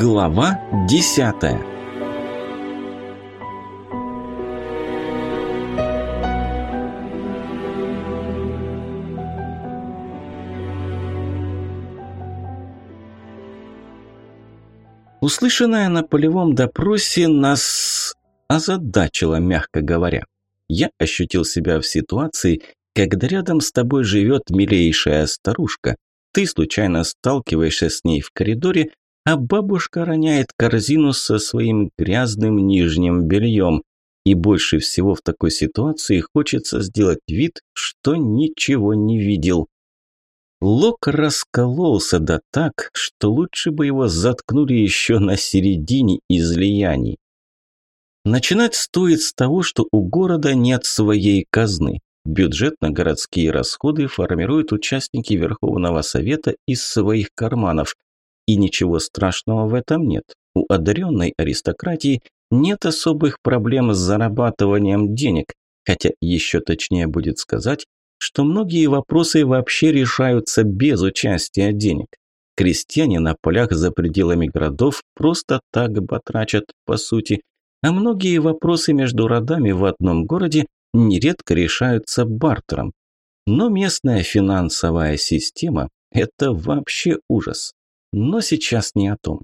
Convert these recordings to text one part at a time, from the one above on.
Глава десятая Услышанное на полевом допросе нас озадачило, мягко говоря. Я ощутил себя в ситуации, когда рядом с тобой живет милейшая старушка. Ты случайно сталкиваешься с ней в коридоре, а бабушка роняет корзину со своим грязным нижним бельем. И больше всего в такой ситуации хочется сделать вид, что ничего не видел. Лок раскололся да так, что лучше бы его заткнули еще на середине излияний. Начинать стоит с того, что у города нет своей казны. Бюджет на городские расходы формируют участники Верховного Совета из своих карманов. И ничего страшного в этом нет. У одаренной аристократии нет особых проблем с зарабатыванием денег, хотя еще точнее будет сказать, что многие вопросы вообще решаются без участия денег. Крестьяне на полях за пределами городов просто так батрачат, по сути, а многие вопросы между родами в одном городе нередко решаются бартером. Но местная финансовая система – это вообще ужас. Но сейчас не о том.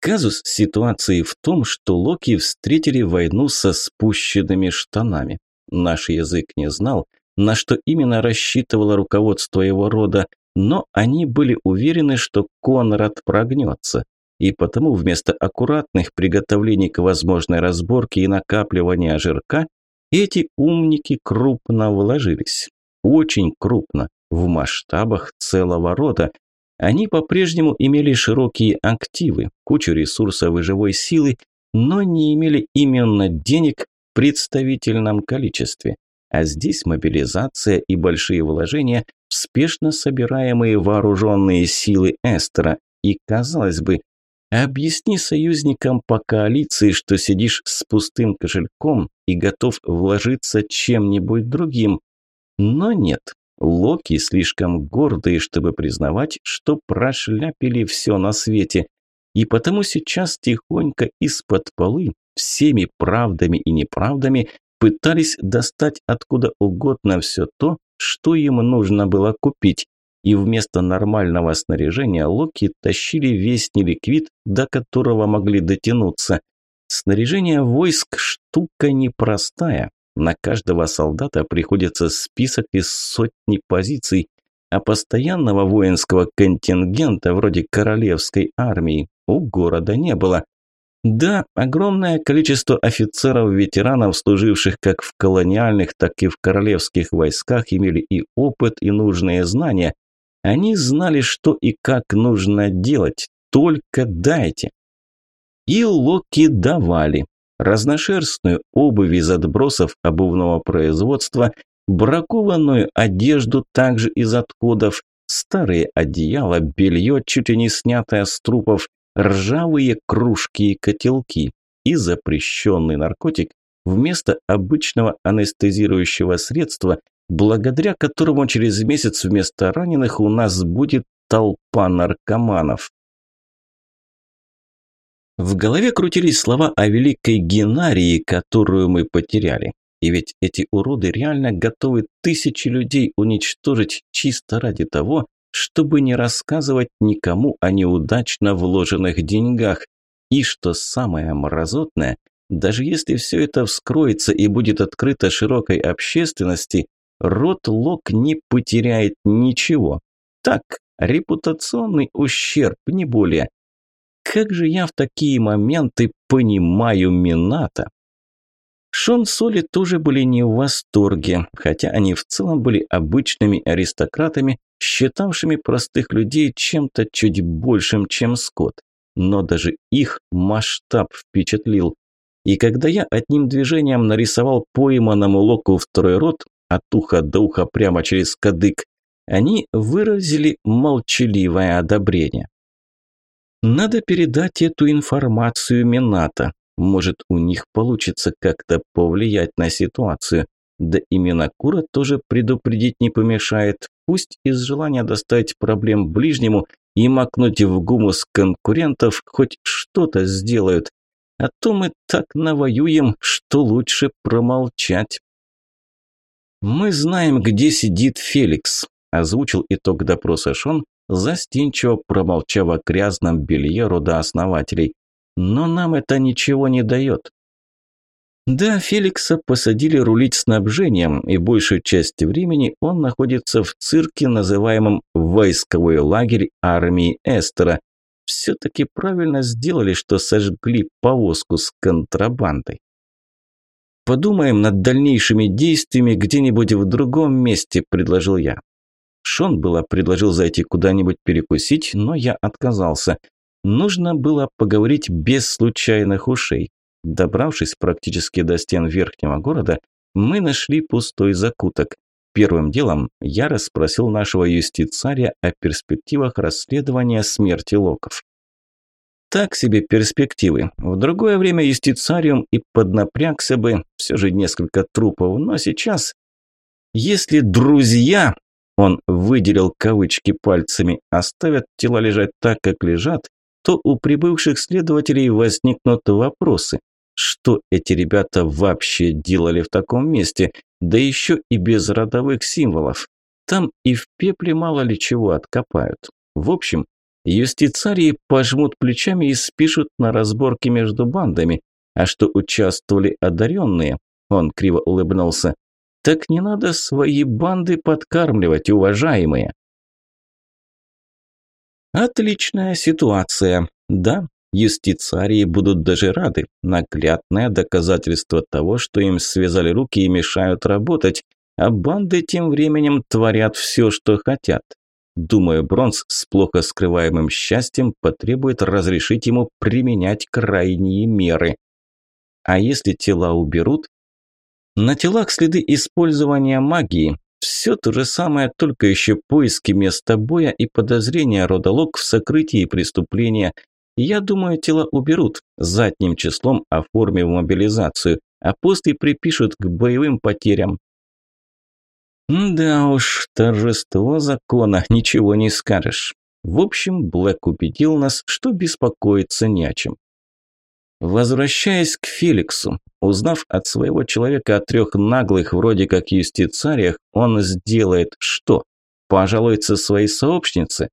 Казус ситуации в том, что Локи встретили войну со спущенными штанами. Наш язык не знал, на что именно рассчитывало руководство его рода, но они были уверены, что Конрад прогнется, и потому вместо аккуратных приготовлений к возможной разборке и накапливания жирка, эти умники крупно вложились. Очень крупно, в масштабах целого рода. Они по-прежнему имели широкие активы, кучу ресурсов и живой силы, но не имели именно денег в представительном количестве. А здесь мобилизация и большие вложения в спешно собираемые вооруженные силы Эстера. И, казалось бы, объясни союзникам по коалиции, что сидишь с пустым кошельком и готов вложиться чем-нибудь другим. Но нет, Локи слишком гордые, чтобы признавать, что прошляпили все на свете. И потому сейчас тихонько из-под полы, всеми правдами и неправдами, пытались достать откуда угодно все то, что им нужно было купить, и вместо нормального снаряжения Локи тащили весь неликвид, до которого могли дотянуться. Снаряжение войск – штука непростая. На каждого солдата приходится список из сотни позиций, а постоянного воинского контингента вроде королевской армии у города не было. Да, огромное количество офицеров-ветеранов, служивших как в колониальных, так и в королевских войсках, имели и опыт, и нужные знания. Они знали, что и как нужно делать, только дайте. И локи давали. Разношерстную обувь из отбросов обувного производства, бракованную одежду также из отходов, старые одеяла, белье, чуть ли не снятое с трупов, ржавые кружки и котелки и запрещенный наркотик вместо обычного анестезирующего средства, благодаря которому через месяц вместо раненых у нас будет толпа наркоманов. В голове крутились слова о великой Генарии, которую мы потеряли. И ведь эти уроды реально готовы тысячи людей уничтожить чисто ради того, чтобы не рассказывать никому о неудачно вложенных деньгах. И что самое мразотное, даже если все это вскроется и будет открыто широкой общественности, род Лок не потеряет ничего. Так, репутационный ущерб, не более. Как же я в такие моменты понимаю Мината? Шон Соли тоже были не в восторге, хотя они в целом были обычными аристократами, считавшими простых людей чем-то чуть большим, чем скот. Но даже их масштаб впечатлил. И когда я одним движением нарисовал пойманному локу второй рот, от уха до уха прямо через кадык, они выразили молчаливое одобрение. Надо передать эту информацию Мината. Может, у них получится как-то повлиять на ситуацию. Да именно Кура тоже предупредить не помешает. Пусть из желания доставить проблем ближнему и макнуть в гумус конкурентов хоть что-то сделают. А то мы так навоюем, что лучше промолчать. «Мы знаем, где сидит Феликс», – озвучил итог допроса Шон, застенчиво промолчав о грязном белье родооснователей. «Но нам это ничего не дает. Да, Феликса посадили рулить снабжением, и большую часть времени он находится в цирке, называемом «Войсковой лагерь армии Эстера». Все-таки правильно сделали, что сожгли повозку с контрабандой. «Подумаем над дальнейшими действиями где-нибудь в другом месте», – предложил я. Шон было предложил зайти куда-нибудь перекусить, но я отказался. Нужно было поговорить без случайных ушей. Добравшись практически до стен верхнего города, мы нашли пустой закуток. Первым делом я расспросил нашего юстицаря о перспективах расследования смерти Локов. Так себе перспективы. В другое время юстицариум и поднапрягся бы, все же несколько трупов, но сейчас... Если друзья, он выделил кавычки пальцами, оставят тела лежать так, как лежат, то у прибывших следователей возникнут вопросы. Что эти ребята вообще делали в таком месте, да еще и без родовых символов? Там и в пепле мало ли чего откопают. В общем, юстицарии пожмут плечами и спишут на разборки между бандами. А что участвовали одаренные, он криво улыбнулся, так не надо свои банды подкармливать, уважаемые. Отличная ситуация. Да, Юстицарии будут даже рады. Наглядное доказательство того, что им связали руки и мешают работать, а банды тем временем творят все, что хотят. Думаю, Бронз с плохо скрываемым счастьем потребует разрешить ему применять крайние меры. А если тела уберут? На телах следы использования магии. Все то же самое, только еще поиски места боя и подозрения родолог в сокрытии преступления, я думаю, тела уберут, задним числом оформив мобилизацию, а после припишут к боевым потерям. Да уж, торжество закона, ничего не скажешь. В общем, Блэк убедил нас, что беспокоиться не о чем. Возвращаясь к Феликсу, узнав от своего человека о трех наглых, вроде как юстицариях, он сделает что? Пожалуется своей сообщнице?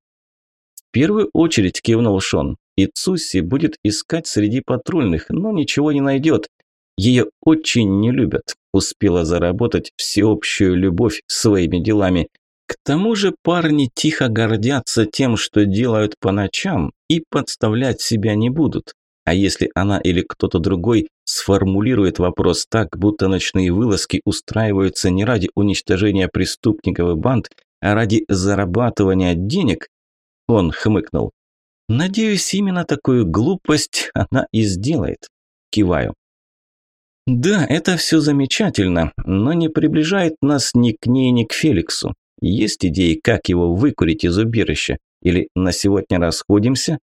В первую очередь кивнул Шон. И Цусси будет искать среди патрульных, но ничего не найдет. Ее очень не любят. Успела заработать всеобщую любовь своими делами. К тому же парни тихо гордятся тем, что делают по ночам, и подставлять себя не будут. А если она или кто-то другой сформулирует вопрос так, будто ночные вылазки устраиваются не ради уничтожения преступников и банд, а ради зарабатывания денег, он хмыкнул. Надеюсь, именно такую глупость она и сделает. Киваю. Да, это все замечательно, но не приближает нас ни к ней, ни к Феликсу. Есть идеи, как его выкурить из убежища? Или на сегодня расходимся?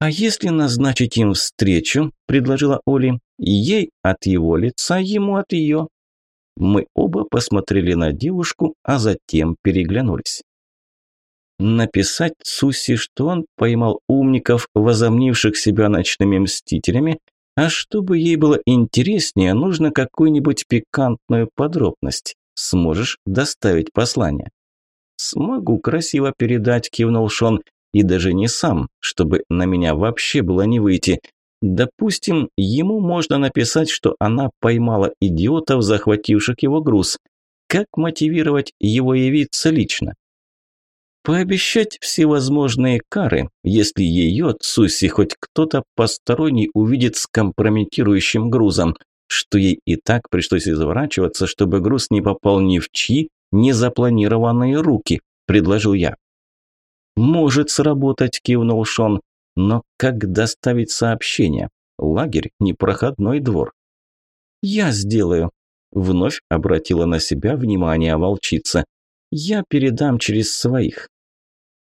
А если назначить им встречу, предложила Оли, ей от его лица, ему от ее. Мы оба посмотрели на девушку, а затем переглянулись. Написать Суси, что он поймал умников, возомнивших себя ночными мстителями, а чтобы ей было интереснее, нужно какую-нибудь пикантную подробность. Сможешь доставить послание? Смогу красиво передать, кивнул Шон, и даже не сам, чтобы на меня вообще было не выйти. Допустим, ему можно написать, что она поймала идиотов, захвативших его груз. Как мотивировать его явиться лично? Пообещать всевозможные кары, если ее Цуси хоть кто-то посторонний увидит с компрометирующим грузом, что ей и так пришлось изворачиваться, чтобы груз не попал ни в чьи незапланированные руки, предложил я. «Может сработать», – кивнул Шон. «Но как доставить сообщение? Лагерь – непроходной двор». «Я сделаю», – вновь обратила на себя внимание волчица. «Я передам через своих.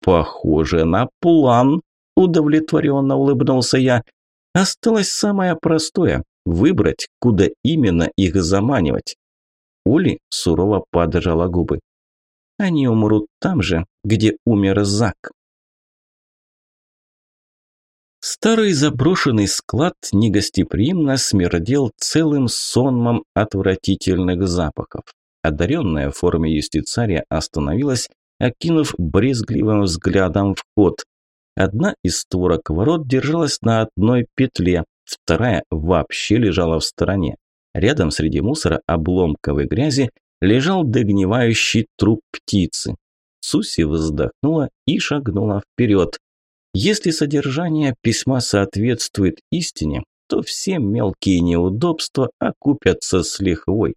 «Похоже на план», – удовлетворенно улыбнулся я. «Осталось самое простое – выбрать, куда именно их заманивать». Ули сурово поджала губы. «Они умрут там же, где умер Зак». Старый заброшенный склад негостеприимно смердел целым сонмом отвратительных запахов. Одаренная в форме юстицария остановилась, окинув брезгливым взглядом вход. Одна из створок ворот держалась на одной петле, вторая вообще лежала в стороне. Рядом среди мусора, обломков и грязи лежал догнивающий труп птицы. Суси вздохнула и шагнула вперед. Если содержание письма соответствует истине, то все мелкие неудобства окупятся с лихвой.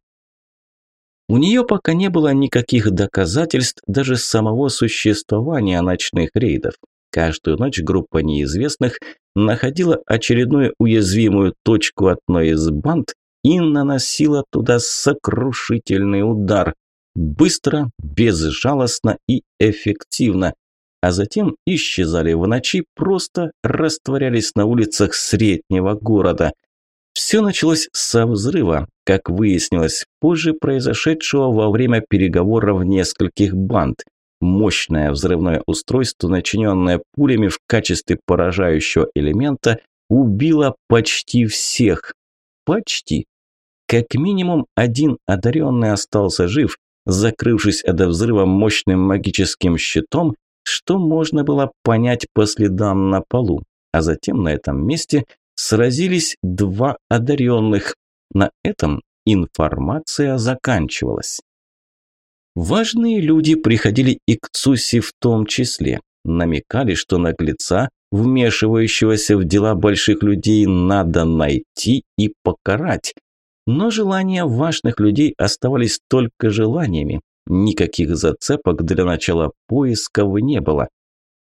У нее пока не было никаких доказательств даже самого существования ночных рейдов. Каждую ночь группа неизвестных находила очередную уязвимую точку одной из банд и наносила туда сокрушительный удар. Быстро, безжалостно и эффективно. А затем исчезали в ночи, просто растворялись на улицах среднего города. Все началось со взрыва, как выяснилось позже, произошедшего во время переговоров нескольких банд. Мощное взрывное устройство, начиненное пулями в качестве поражающего элемента, убило почти всех. Почти. Как минимум один одаренный остался жив, закрывшись от взрыва мощным магическим щитом, что можно было понять по следам на полу. А затем на этом месте сразились два одаренных. На этом информация заканчивалась. Важные люди приходили и к Цуси в том числе. Намекали, что наглеца, вмешивающегося в дела больших людей, надо найти и покарать. Но желания важных людей оставались только желаниями. Никаких зацепок для начала поисков не было.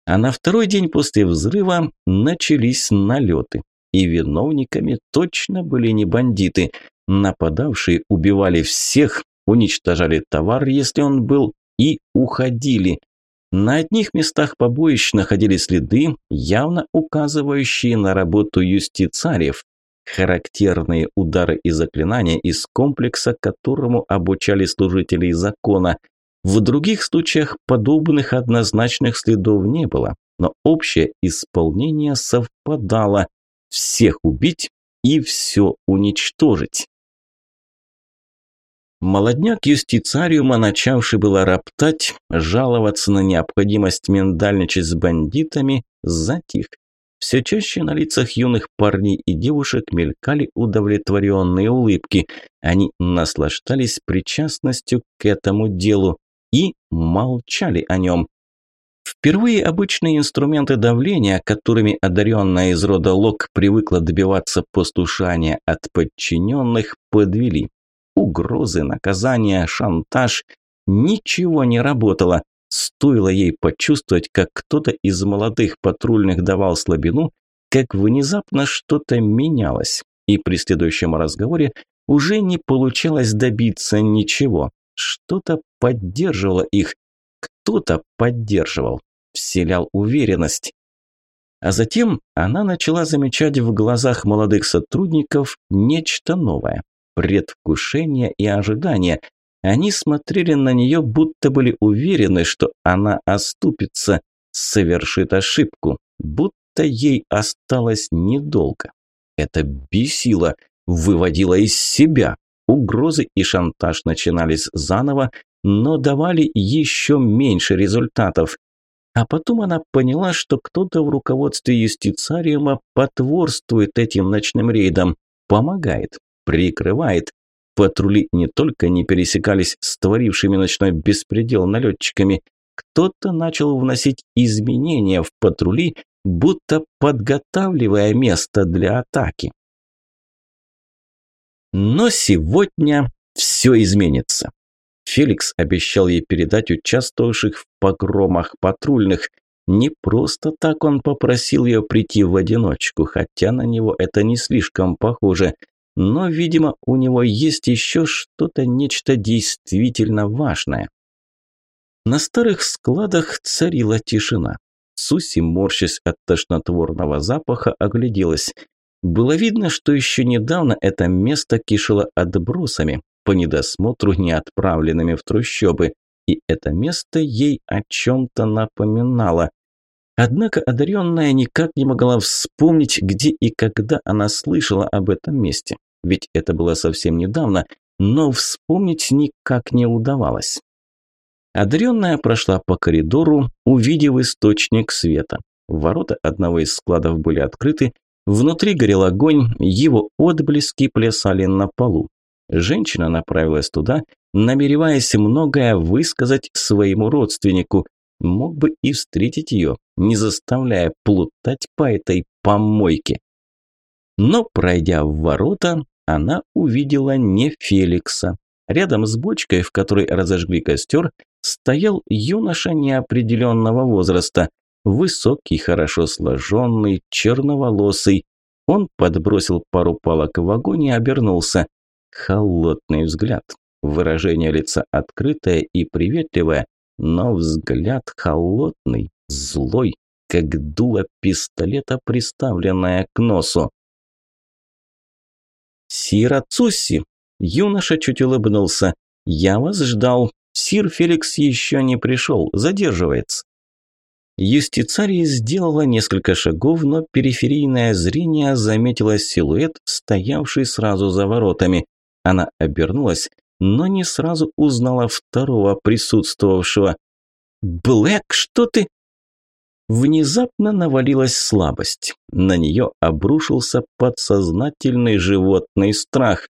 А на второй день после взрыва начались налеты. И виновниками точно были не бандиты. Нападавшие убивали всех, уничтожали товар, если он был, и уходили. На одних местах побоищ находились следы, явно указывающие на работу юстицариев. Характерные удары и заклинания из комплекса, которому обучали служителей закона. В других случаях подобных однозначных следов не было, но общее исполнение совпадало. Всех убить и все уничтожить. Молодняк юстициариума, начавший было роптать, жаловаться на необходимость миндальничать с бандитами, затих. Все чаще на лицах юных парней и девушек мелькали удовлетворенные улыбки. Они наслаждались причастностью к этому делу и молчали о нем. Впервые обычные инструменты давления, которыми одаренная из рода Лок привыкла добиваться послушания от подчиненных, подвели. Угрозы, наказания, шантаж – ничего не работало. Стоило ей почувствовать, как кто-то из молодых патрульных давал слабину, как внезапно что-то менялось, и при следующем разговоре уже не получалось добиться ничего. Что-то поддерживало их, кто-то поддерживал, вселял уверенность. А затем она начала замечать в глазах молодых сотрудников нечто новое – предвкушение и ожидание – они смотрели на нее, будто были уверены, что она оступится, совершит ошибку, будто ей осталось недолго. Это бесило, выводило из себя. Угрозы и шантаж начинались заново, но давали еще меньше результатов. А потом она поняла, что кто-то в руководстве юстициариума потворствует этим ночным рейдам, помогает, прикрывает, Патрули не только не пересекались с творившими ночной беспредел налетчиками, кто-то начал вносить изменения в патрули, будто подготавливая место для атаки. Но сегодня все изменится. Феликс обещал ей передать участвовавших в погромах патрульных. Не просто так он попросил ее прийти в одиночку, хотя на него это не слишком похоже – но, видимо, у него есть еще что-то, нечто действительно важное. На старых складах царила тишина. Суси, морщась от тошнотворного запаха, огляделась. Было видно, что еще недавно это место кишело отбросами, по недосмотру не отправленными в трущобы, и это место ей о чем-то напоминало. Однако одаренная никак не могла вспомнить, где и когда она слышала об этом месте. Ведь это было совсем недавно, но вспомнить никак не удавалось. Одаренная прошла по коридору, увидев источник света. Ворота одного из складов были открыты, внутри горел огонь, его отблески плясали на полу. Женщина направилась туда, намереваясь многое высказать своему родственнику. Мог бы и встретить ее, не заставляя плутать по этой помойке. Но, пройдя в ворота, она увидела не Феликса. Рядом с бочкой, в которой разожгли костер, стоял юноша неопределенного возраста. Высокий, хорошо сложенный, черноволосый. Он подбросил пару палок в огонь и обернулся. Холодный взгляд. Выражение лица открытое и приветливое, но взгляд холодный, злой, как дуло пистолета, приставленное к носу. «Сира Цусси!» Юноша чуть улыбнулся. «Я вас ждал. Сир Феликс еще не пришел, задерживается». Юстицарий сделала несколько шагов, но периферийное зрение заметило силуэт, стоявший сразу за воротами. Она обернулась, но не сразу узнала второго присутствовавшего. «Блэк, что ты?» Внезапно навалилась слабость. На нее обрушился подсознательный животный страх.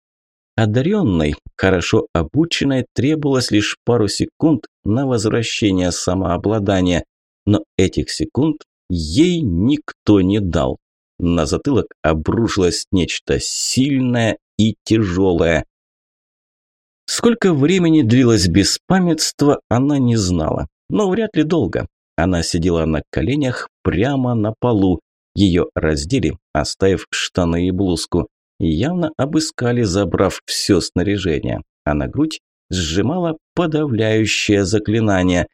Одаренной, хорошо обученной, требовалось лишь пару секунд на возвращение самообладания, но этих секунд ей никто не дал. На затылок обрушилось нечто сильное и тяжелое. Сколько времени длилось беспамятство, она не знала, но вряд ли долго. Она сидела на коленях прямо на полу. Ее раздели, оставив штаны и блузку. Явно обыскали, забрав все снаряжение. А на грудь сжимала подавляющее заклинание.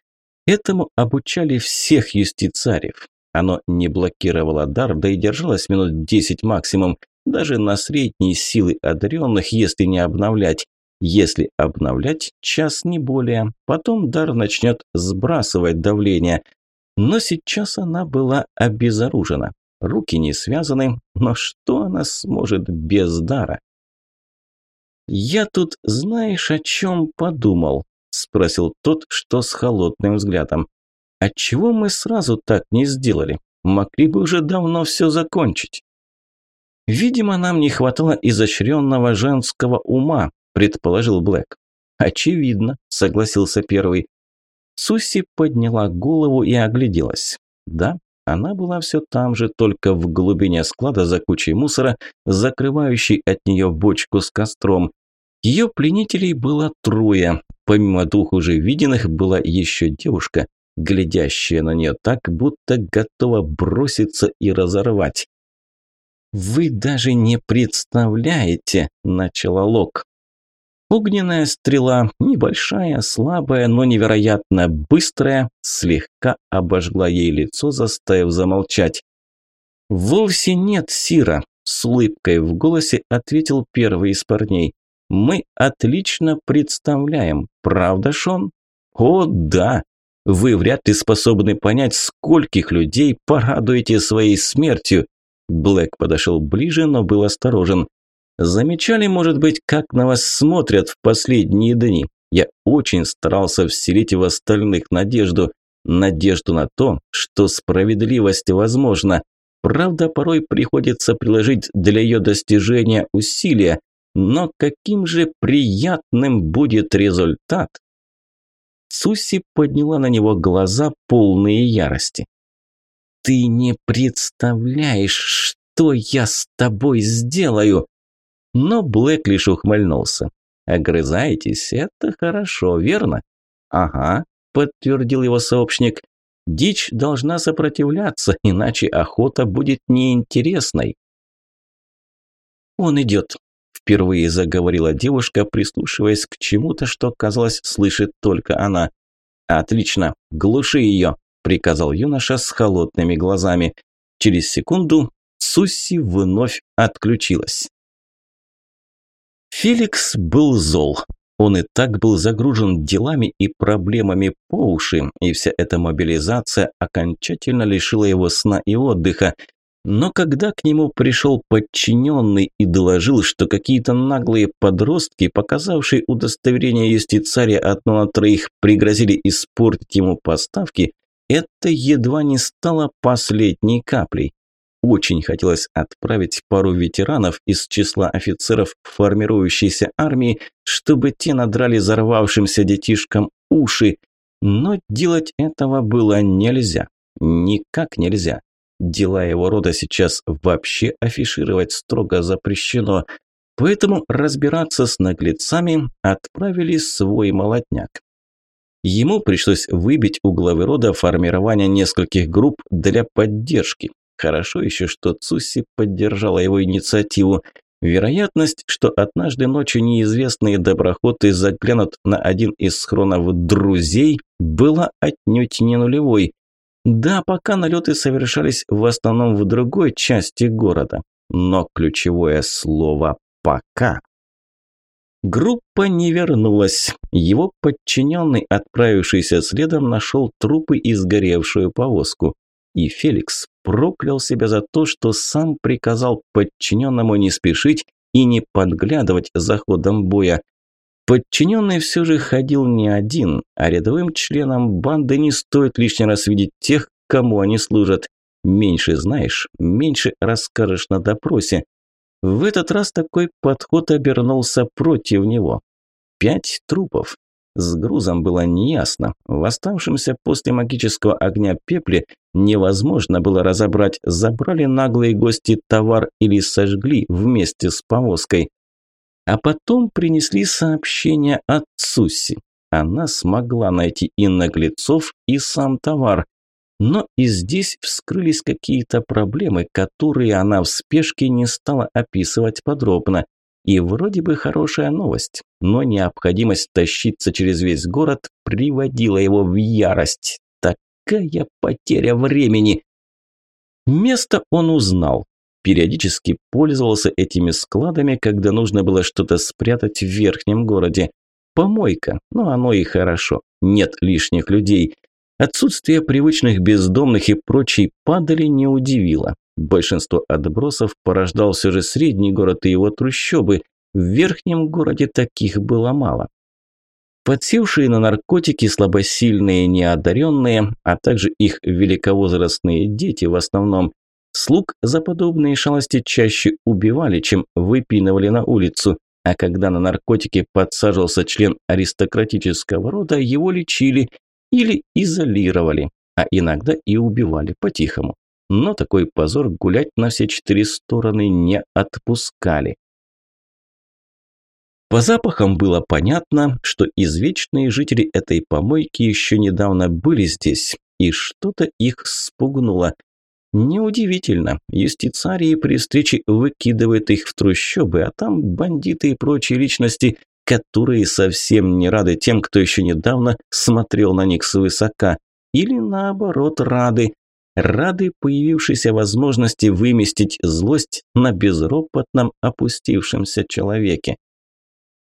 Этому обучали всех юстицариев. Оно не блокировало дар, да и держалось минут десять максимум, даже на средние силы одаренных, если не обновлять. Если обновлять, час не более. Потом дар начнет сбрасывать давление. Но сейчас она была обезоружена. Руки не связаны, но что она сможет без дара? «Я тут знаешь, о чем подумал?» – спросил тот, что с холодным взглядом. «Отчего мы сразу так не сделали? Могли бы уже давно все закончить». «Видимо, нам не хватало изощренного женского ума», – предположил Блэк. «Очевидно», – согласился первый. Суси подняла голову и огляделась. Да, она была все там же, только в глубине склада за кучей мусора, закрывающей от нее бочку с костром. Ее пленителей было трое. Помимо двух уже виденных была еще девушка, глядящая на нее так, будто готова броситься и разорвать. «Вы даже не представляете», – начала Лок. Огненная стрела, небольшая, слабая, но невероятно быстрая, слегка обожгла ей лицо, заставив замолчать. «Вовсе нет, Сира», – с улыбкой в голосе ответил первый из парней. «Мы отлично представляем, правда, Шон?» «О, да! Вы вряд ли способны понять, скольких людей порадуете своей смертью». Блэк подошел ближе, но был осторожен. Замечали, может быть, как на вас смотрят в последние дни? Я очень старался вселить в остальных надежду. Надежду на то, что справедливость возможна. Правда, порой приходится приложить для ее достижения усилия. Но каким же приятным будет результат? Суси подняла на него глаза, полные ярости. «Ты не представляешь, что я с тобой сделаю!» Но Блэк лишь ухмыльнулся. «Огрызаетесь? Это хорошо, верно?» «Ага», – подтвердил его сообщник. «Дичь должна сопротивляться, иначе охота будет неинтересной». «Он идет», – впервые заговорила девушка, прислушиваясь к чему-то, что, казалось, слышит только она. «Отлично, глуши ее», – приказал юноша с холодными глазами. Через секунду Сусси вновь отключилась. Феликс был зол. Он и так был загружен делами и проблемами по уши, и вся эта мобилизация окончательно лишила его сна и отдыха. Но когда к нему пришел подчиненный и доложил, что какие-то наглые подростки, показавшие удостоверение юстицария одно на троих, пригрозили испортить ему поставки, это едва не стало последней каплей. Очень хотелось отправить пару ветеранов из числа офицеров формирующейся армии, чтобы те надрали взорвавшимся детишкам уши, но делать этого было нельзя. Никак нельзя. Дела его рода сейчас вообще афишировать строго запрещено, поэтому разбираться с наглецами отправили свой молотняк. Ему пришлось выбить у главы рода формирование нескольких групп для поддержки. Хорошо еще, что Цусси поддержала его инициативу. Вероятность, что однажды ночью неизвестные доброходы заглянут на один из схронов друзей, была отнюдь не нулевой. Да, пока налеты совершались в основном в другой части города, но ключевое слово «пока». Группа не вернулась. Его подчиненный, отправившийся следом, нашел трупы и сгоревшую повозку. И Феликс проклял себя за то, что сам приказал подчиненному не спешить и не подглядывать за ходом боя. Подчиненный все же ходил не один, а рядовым членам банды не стоит лишний раз видеть тех, кому они служат. Меньше знаешь, меньше расскажешь на допросе. В этот раз такой подход обернулся против него. Пять трупов. С грузом было неясно. В оставшемся после магического огня пепле невозможно было разобрать, забрали наглые гости товар или сожгли вместе с повозкой. А потом принесли сообщение от Цуси. Она смогла найти и наглецов, и сам товар. Но и здесь вскрылись какие-то проблемы, которые она в спешке не стала описывать подробно. И вроде бы хорошая новость, но необходимость тащиться через весь город приводила его в ярость. Такая потеря времени. Место он узнал. Периодически пользовался этими складами, когда нужно было что-то спрятать в верхнем городе. Помойка, но оно и хорошо. Нет лишних людей. Отсутствие привычных бездомных и прочей падали не удивило. Большинство отбросов порождал все же средний город и его трущобы. В верхнем городе таких было мало. Подсевшие на наркотики слабосильные неодаренные, а также их великовозрастные дети в основном, слуг за подобные шалости чаще убивали, чем выпинывали на улицу, а когда на наркотики подсаживался член аристократического рода, его лечили или изолировали, а иногда и убивали по-тихому но такой позор гулять на все четыре стороны не отпускали. По запахам было понятно, что извечные жители этой помойки еще недавно были здесь, и что-то их спугнуло. Неудивительно, юстицарии при встрече выкидывают их в трущобы, а там бандиты и прочие личности, которые совсем не рады тем, кто еще недавно смотрел на них свысока, или наоборот рады, рады появившейся возможности выместить злость на безропотном опустившемся человеке.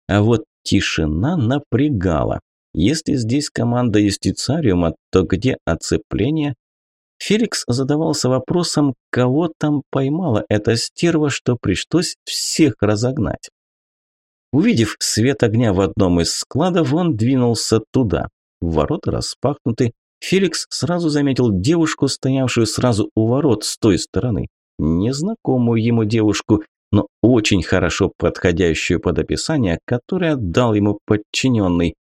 А вот тишина напрягала. Если здесь команда юстицариума, то где оцепление? Феликс задавался вопросом, кого там поймала эта стерва, что пришлось всех разогнать. Увидев свет огня в одном из складов, он двинулся туда. Ворота распахнуты, Феликс сразу заметил девушку, стоявшую сразу у ворот с той стороны. Незнакомую ему девушку, но очень хорошо подходящую под описание, которое дал ему подчиненный.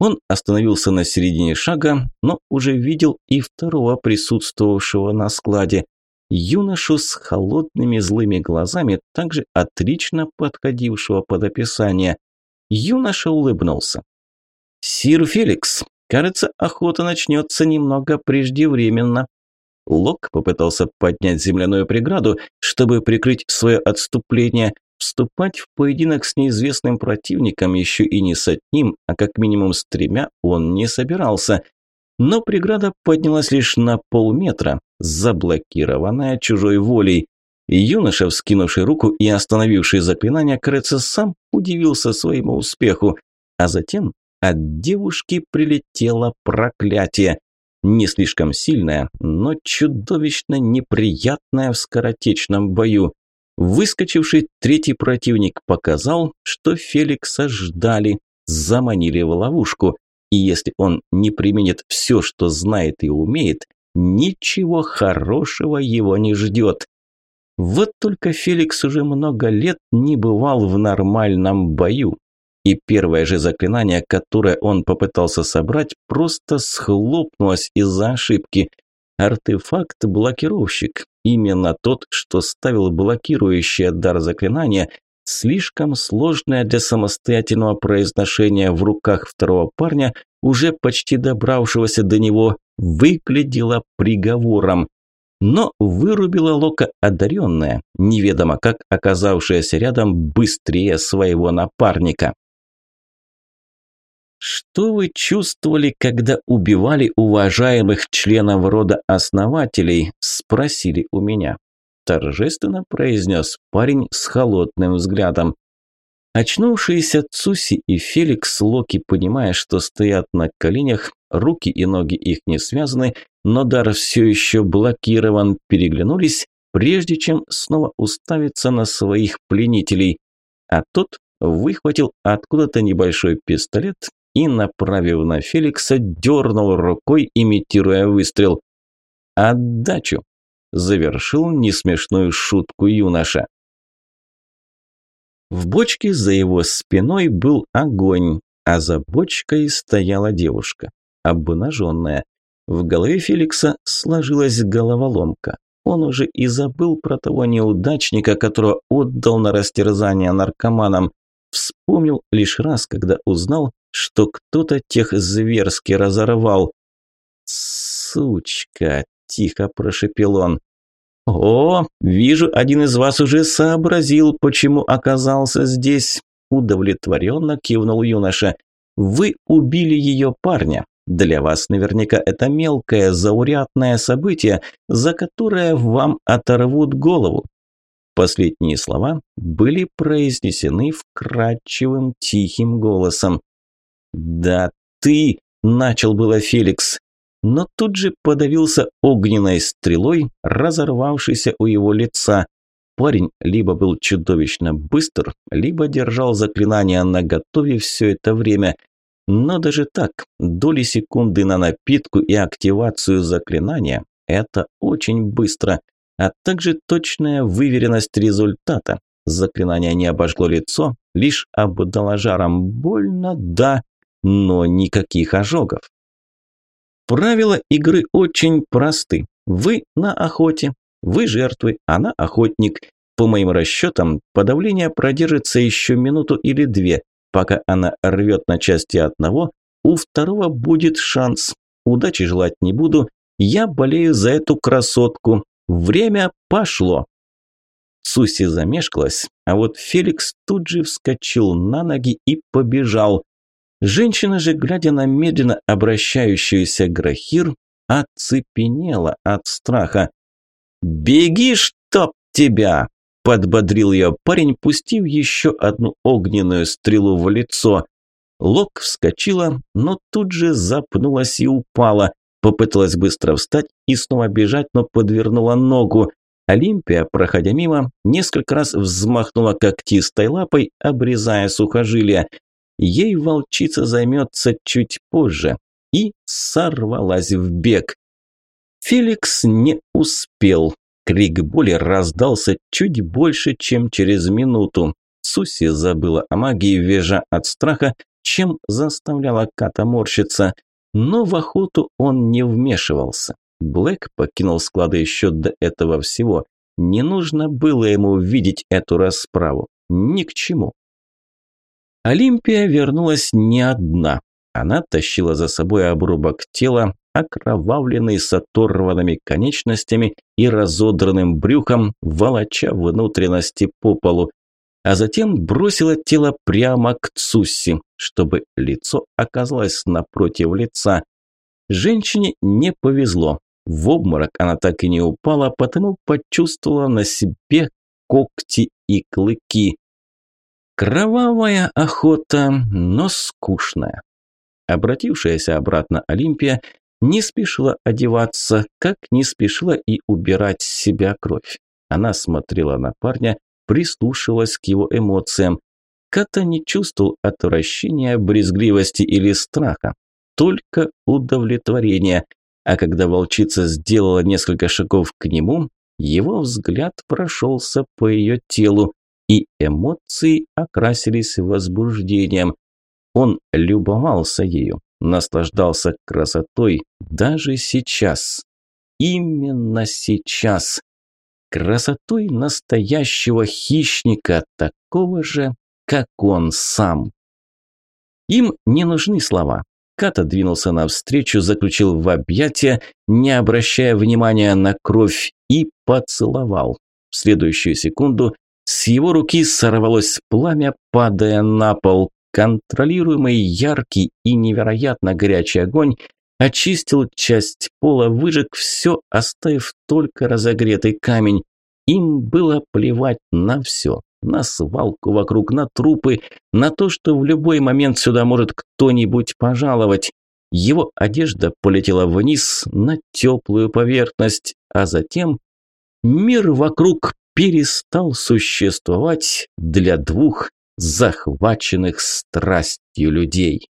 Он остановился на середине шага, но уже видел и второго присутствовавшего на складе. Юношу с холодными злыми глазами, также отлично подходившего под описание. Юноша улыбнулся. «Сир Феликс, Кажется, охота начнется немного преждевременно. Лок попытался поднять земляную преграду, чтобы прикрыть свое отступление. Вступать в поединок с неизвестным противником еще и не с одним, а как минимум с тремя он не собирался. Но преграда поднялась лишь на полметра, заблокированная чужой волей. Юноша, вскинувший руку и остановивший заклинание, кажется, сам удивился своему успеху. А затем от девушки прилетело проклятие. Не слишком сильное, но чудовищно неприятное в скоротечном бою. Выскочивший третий противник показал, что Феликса ждали, заманили в ловушку, и если он не применит все, что знает и умеет, ничего хорошего его не ждет. Вот только Феликс уже много лет не бывал в нормальном бою. И первое же заклинание, которое он попытался собрать, просто схлопнулось из-за ошибки. Артефакт-блокировщик, именно тот, что ставил блокирующее дар заклинания, слишком сложное для самостоятельного произношения в руках второго парня, уже почти добравшегося до него, выглядело приговором. Но вырубила Лока одаренная, неведомо как оказавшаяся рядом быстрее своего напарника. Что вы чувствовали, когда убивали уважаемых членов рода основателей? Спросили у меня. Торжественно произнес парень с холодным взглядом. Очнувшиеся Цуси и Феликс Локи, понимая, что стоят на коленях, руки и ноги их не связаны, но дар все еще блокирован, переглянулись, прежде чем снова уставиться на своих пленителей. А тот выхватил откуда-то небольшой пистолет и, направив на Феликса, дернул рукой, имитируя выстрел. «Отдачу!» – завершил несмешную шутку юноша. В бочке за его спиной был огонь, а за бочкой стояла девушка, обнаженная. В голове Феликса сложилась головоломка. Он уже и забыл про того неудачника, которого отдал на растерзание наркоманам. Вспомнил лишь раз, когда узнал, что кто-то тех зверски разорвал. «Сучка!» – тихо прошепел он. «О, вижу, один из вас уже сообразил, почему оказался здесь», – удовлетворенно кивнул юноша. «Вы убили ее парня. Для вас наверняка это мелкое, заурядное событие, за которое вам оторвут голову. Последние слова были произнесены вкрадчивым тихим голосом. «Да ты!» – начал было Феликс, но тут же подавился огненной стрелой, разорвавшейся у его лица. Парень либо был чудовищно быстр, либо держал заклинание наготове все это время. Но даже так, доли секунды на напитку и активацию заклинания – это очень быстро, а также точная выверенность результата. Заклинание не обожгло лицо, лишь обдало жаром. Больно, да, но никаких ожогов. Правила игры очень просты. Вы на охоте, вы жертвы, она охотник. По моим расчетам, подавление продержится еще минуту или две. Пока она рвет на части одного, у второго будет шанс. Удачи желать не буду. Я болею за эту красотку. Время пошло. Суси замешкалась, а вот Феликс тут же вскочил на ноги и побежал. Женщина же, глядя на медленно обращающуюся Грахир, оцепенела от страха. «Беги, чтоб тебя!» – подбодрил ее парень, пустив еще одну огненную стрелу в лицо. Лок вскочила, но тут же запнулась и упала. Попыталась быстро встать и снова бежать, но подвернула ногу. Олимпия, проходя мимо, несколько раз взмахнула когтистой лапой, обрезая сухожилия. Ей волчица займется чуть позже. И сорвалась в бег. Феликс не успел. Крик боли раздался чуть больше, чем через минуту. Суси забыла о магии, вежа от страха, чем заставляла Ката морщиться. Но в охоту он не вмешивался. Блэк покинул склады еще до этого всего. Не нужно было ему видеть эту расправу. Ни к чему. Олимпия вернулась не одна. Она тащила за собой обрубок тела, окровавленный с оторванными конечностями и разодранным брюхом, волоча внутренности по полу, а затем бросила тело прямо к Цусси, чтобы лицо оказалось напротив лица. Женщине не повезло. В обморок она так и не упала, потому почувствовала на себе когти и клыки. Кровавая охота, но скучная. Обратившаяся обратно Олимпия не спешила одеваться, как не спешила и убирать с себя кровь. Она смотрела на парня, прислушивалась к его эмоциям. Ката не чувствовал отвращения, брезгливости или страха, только удовлетворение. А когда волчица сделала несколько шагов к нему, его взгляд прошелся по ее телу, и эмоции окрасились возбуждением. Он любовался ею, наслаждался красотой даже сейчас. Именно сейчас. Красотой настоящего хищника, такого же, как он сам. Им не нужны слова. Ката двинулся навстречу, заключил в объятия, не обращая внимания на кровь, и поцеловал. В следующую секунду с его руки сорвалось пламя, падая на пол. Контролируемый яркий и невероятно горячий огонь очистил часть пола, выжег все, оставив только разогретый камень. Им было плевать на все, на свалку вокруг, на трупы, на то, что в любой момент сюда может кто-нибудь пожаловать. Его одежда полетела вниз на теплую поверхность, а затем мир вокруг перестал существовать для двух захваченных страстью людей.